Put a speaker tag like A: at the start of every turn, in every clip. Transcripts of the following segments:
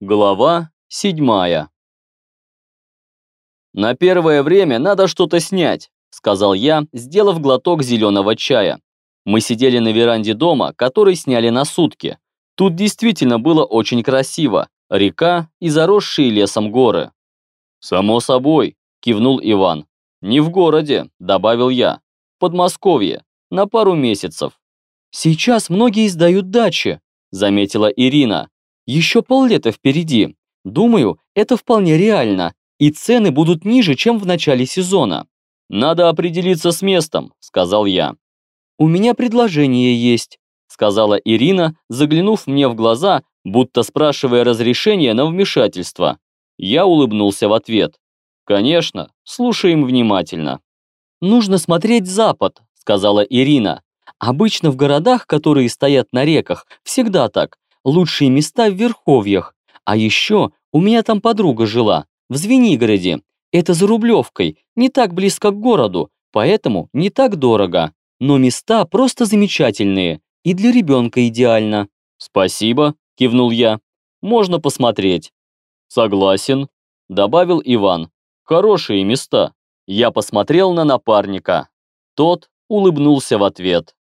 A: Глава седьмая. «На первое время надо что-то снять», – сказал я, сделав глоток зеленого чая. Мы сидели на веранде дома, который сняли на сутки. Тут действительно было очень красиво. Река и заросшие лесом горы. «Само собой», – кивнул Иван. «Не в городе», – добавил я. «В Подмосковье. На пару месяцев».
B: «Сейчас многие сдают дачи», – заметила Ирина. Еще поллета впереди. Думаю, это вполне реально, и цены будут ниже, чем в начале сезона.
A: Надо определиться с местом, сказал я.
B: У меня предложение есть, сказала Ирина, заглянув мне в глаза, будто спрашивая разрешения на вмешательство.
A: Я улыбнулся в ответ. Конечно, слушаем внимательно.
B: Нужно смотреть запад, сказала Ирина. Обычно в городах, которые стоят на реках, всегда так лучшие места в Верховьях. А еще у меня там подруга жила, в Звенигороде. Это за Рублевкой, не так близко к городу, поэтому не так дорого. Но места просто замечательные и для ребенка идеально.
A: «Спасибо», – кивнул я. «Можно посмотреть». «Согласен», – добавил Иван. «Хорошие места». Я посмотрел на напарника. Тот улыбнулся в ответ.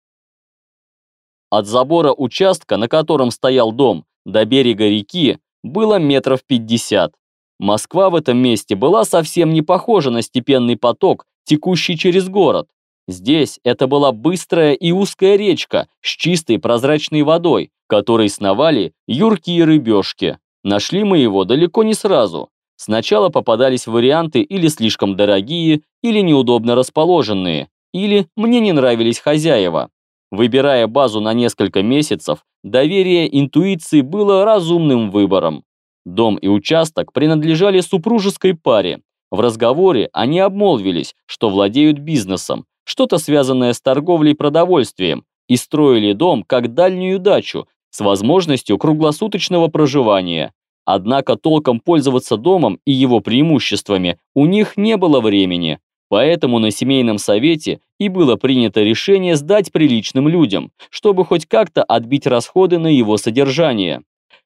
A: От забора участка, на котором стоял дом, до берега реки было метров 50. Москва в этом месте была совсем не похожа на степенный поток, текущий через город. Здесь это была быстрая и узкая речка с чистой прозрачной водой, которой сновали юркие рыбешки. Нашли мы его далеко не сразу. Сначала попадались варианты или слишком дорогие, или неудобно расположенные, или мне не нравились хозяева. Выбирая базу на несколько месяцев, доверие интуиции было разумным выбором. Дом и участок принадлежали супружеской паре. В разговоре они обмолвились, что владеют бизнесом, что-то связанное с торговлей продовольствием, и строили дом как дальнюю дачу с возможностью круглосуточного проживания. Однако толком пользоваться домом и его преимуществами у них не было времени. Поэтому на семейном совете и было принято решение сдать приличным людям, чтобы хоть как-то отбить расходы на его содержание.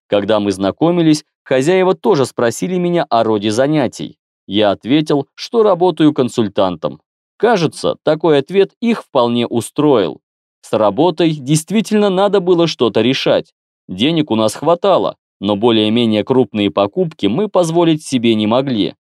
A: Когда мы знакомились, хозяева тоже спросили меня о роде занятий. Я ответил, что работаю консультантом. Кажется, такой ответ их вполне устроил. С работой действительно надо было что-то решать. Денег у нас хватало, но более-менее крупные покупки мы позволить себе не могли.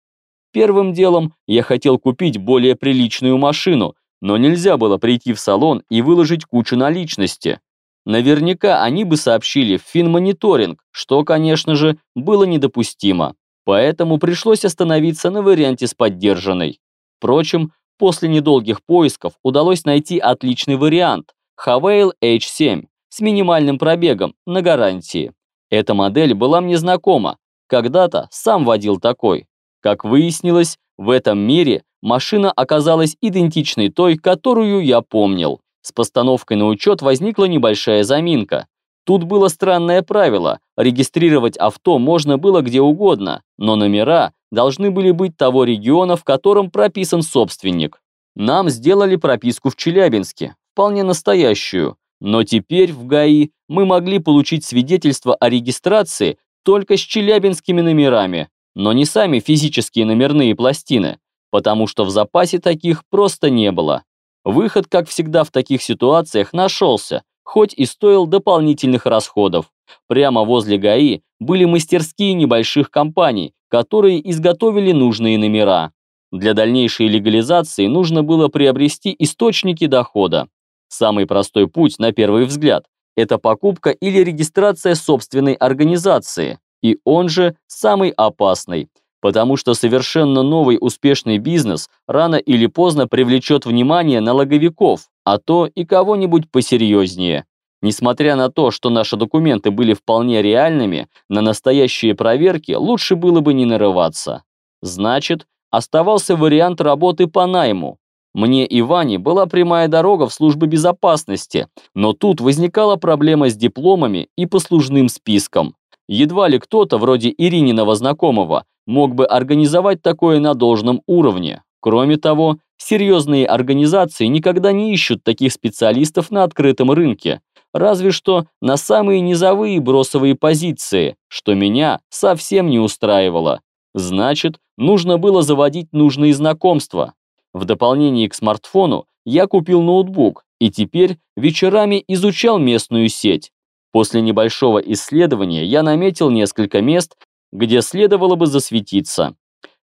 A: Первым делом я хотел купить более приличную машину, но нельзя было прийти в салон и выложить кучу наличности. Наверняка они бы сообщили в финмониторинг, что, конечно же, было недопустимо. Поэтому пришлось остановиться на варианте с поддержанной. Впрочем, после недолгих поисков удалось найти отличный вариант – Havail H7 с минимальным пробегом на гарантии. Эта модель была мне знакома, когда-то сам водил такой. Как выяснилось, в этом мире машина оказалась идентичной той, которую я помнил. С постановкой на учет возникла небольшая заминка. Тут было странное правило – регистрировать авто можно было где угодно, но номера должны были быть того региона, в котором прописан собственник. Нам сделали прописку в Челябинске, вполне настоящую, но теперь в ГАИ мы могли получить свидетельство о регистрации только с челябинскими номерами, но не сами физические номерные пластины, потому что в запасе таких просто не было. Выход, как всегда в таких ситуациях, нашелся, хоть и стоил дополнительных расходов. Прямо возле ГАИ были мастерские небольших компаний, которые изготовили нужные номера. Для дальнейшей легализации нужно было приобрести источники дохода. Самый простой путь, на первый взгляд, это покупка или регистрация собственной организации и он же самый опасный, потому что совершенно новый успешный бизнес рано или поздно привлечет внимание налоговиков, а то и кого-нибудь посерьезнее. Несмотря на то, что наши документы были вполне реальными, на настоящие проверки лучше было бы не нарываться. Значит, оставался вариант работы по найму. Мне и Ване была прямая дорога в службу безопасности, но тут возникала проблема с дипломами и послужным списком. Едва ли кто-то, вроде Ирининого знакомого, мог бы организовать такое на должном уровне. Кроме того, серьезные организации никогда не ищут таких специалистов на открытом рынке. разве что на самые низовые бросовые позиции, что меня совсем не устраивало. Значит, нужно было заводить нужные знакомства. В дополнение к смартфону я купил ноутбук и теперь вечерами изучал местную сеть. После небольшого исследования я наметил несколько мест, где следовало бы засветиться.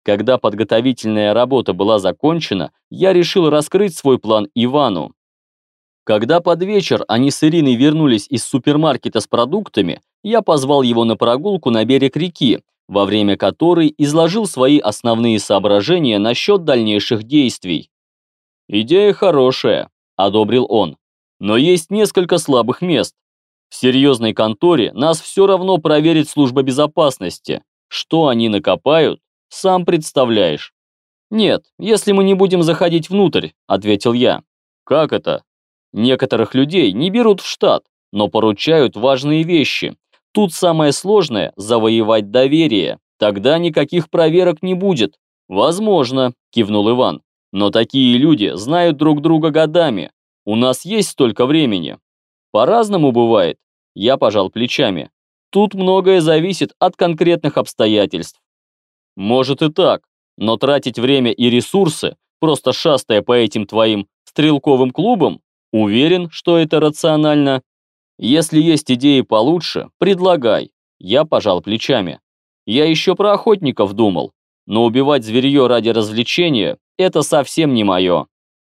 A: Когда подготовительная работа была закончена, я решил раскрыть свой план Ивану. Когда под вечер они с Ириной вернулись из супермаркета с продуктами, я позвал его на прогулку на берег реки, во время которой изложил свои основные соображения насчет дальнейших действий. «Идея хорошая», – одобрил он. «Но есть несколько слабых мест. В серьезной конторе нас все равно проверит служба безопасности. Что они накопают, сам представляешь». «Нет, если мы не будем заходить внутрь», – ответил я. «Как это?» Некоторых людей не берут в штат, но поручают важные вещи. Тут самое сложное – завоевать доверие. Тогда никаких проверок не будет. Возможно, кивнул Иван. Но такие люди знают друг друга годами. У нас есть столько времени. По-разному бывает. Я пожал плечами. Тут многое зависит от конкретных обстоятельств. Может и так, но тратить время и ресурсы, просто шастая по этим твоим стрелковым клубам, Уверен, что это рационально? Если есть идеи получше, предлагай. Я пожал плечами. Я еще про охотников думал, но убивать зверье ради развлечения – это совсем не мое.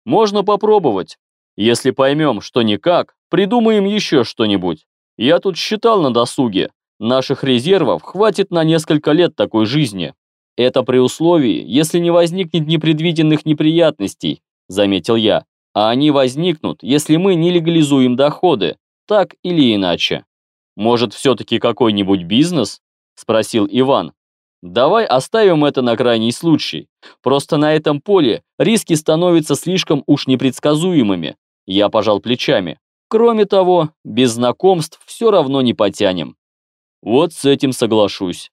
A: Можно попробовать. Если поймем, что никак, придумаем еще что-нибудь. Я тут считал на досуге. Наших резервов хватит на несколько лет такой жизни. Это при условии, если не возникнет непредвиденных неприятностей, заметил я а они возникнут, если мы не легализуем доходы, так или иначе. Может, все-таки какой-нибудь бизнес? Спросил Иван. Давай оставим это на крайний случай. Просто на этом поле риски становятся слишком уж непредсказуемыми. Я пожал плечами. Кроме того, без знакомств все равно не потянем. Вот с этим соглашусь.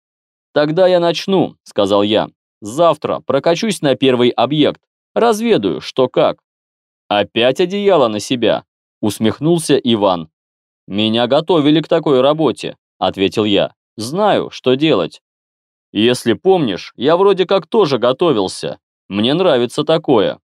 A: Тогда я начну, сказал я. Завтра прокачусь на первый объект. Разведаю, что как. «Опять одеяло на себя?» – усмехнулся Иван. «Меня готовили к такой работе», – ответил я. «Знаю, что делать». «Если помнишь, я вроде как тоже готовился. Мне нравится такое».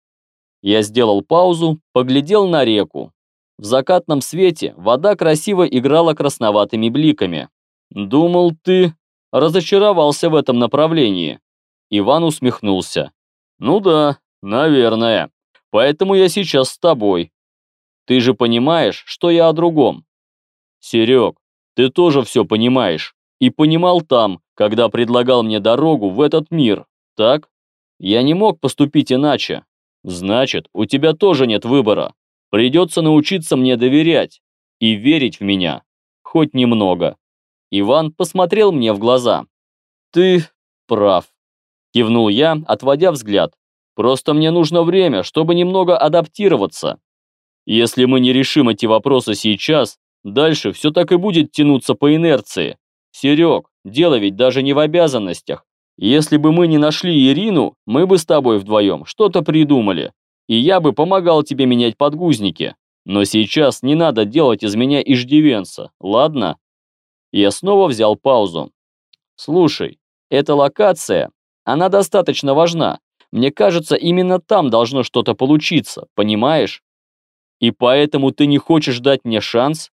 A: Я сделал паузу, поглядел на реку. В закатном свете вода красиво играла красноватыми бликами. «Думал, ты разочаровался в этом направлении». Иван усмехнулся. «Ну да, наверное. Поэтому я сейчас с тобой. Ты же понимаешь, что я о другом. Серег, ты тоже все понимаешь. И понимал там, когда предлагал мне дорогу в этот мир, так? Я не мог поступить иначе. Значит, у тебя тоже нет выбора. Придется научиться мне доверять и верить в меня. Хоть немного. Иван посмотрел мне в глаза. Ты прав. Кивнул я, отводя взгляд. Просто мне нужно время, чтобы немного адаптироваться. Если мы не решим эти вопросы сейчас, дальше все так и будет тянуться по инерции. Серег, дело ведь даже не в обязанностях. Если бы мы не нашли Ирину, мы бы с тобой вдвоем что-то придумали. И я бы помогал тебе менять подгузники. Но сейчас не надо делать из меня иждивенца, ладно? Я снова взял паузу. Слушай, эта локация, она достаточно важна, мне кажется, именно там должно что-то получиться, понимаешь? И поэтому ты не хочешь дать мне шанс?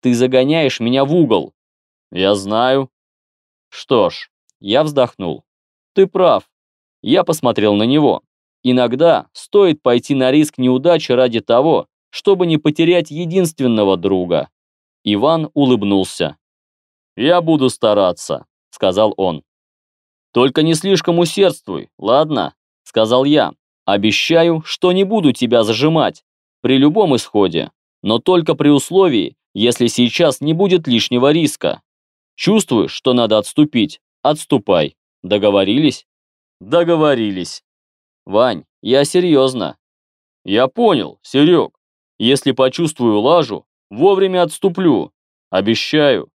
A: Ты загоняешь меня в угол. Я знаю. Что ж, я вздохнул. Ты прав. Я посмотрел на него. Иногда стоит пойти на риск неудачи ради того, чтобы не потерять единственного друга. Иван улыбнулся. «Я буду стараться», — сказал он. «Только не слишком усердствуй, ладно?» – сказал я. «Обещаю, что не буду тебя зажимать. При любом исходе. Но только при условии, если сейчас не будет лишнего риска. Чувствуешь, что надо отступить? Отступай. Договорились?» «Договорились». «Вань, я серьезно». «Я понял, Серег. Если почувствую лажу, вовремя отступлю. Обещаю».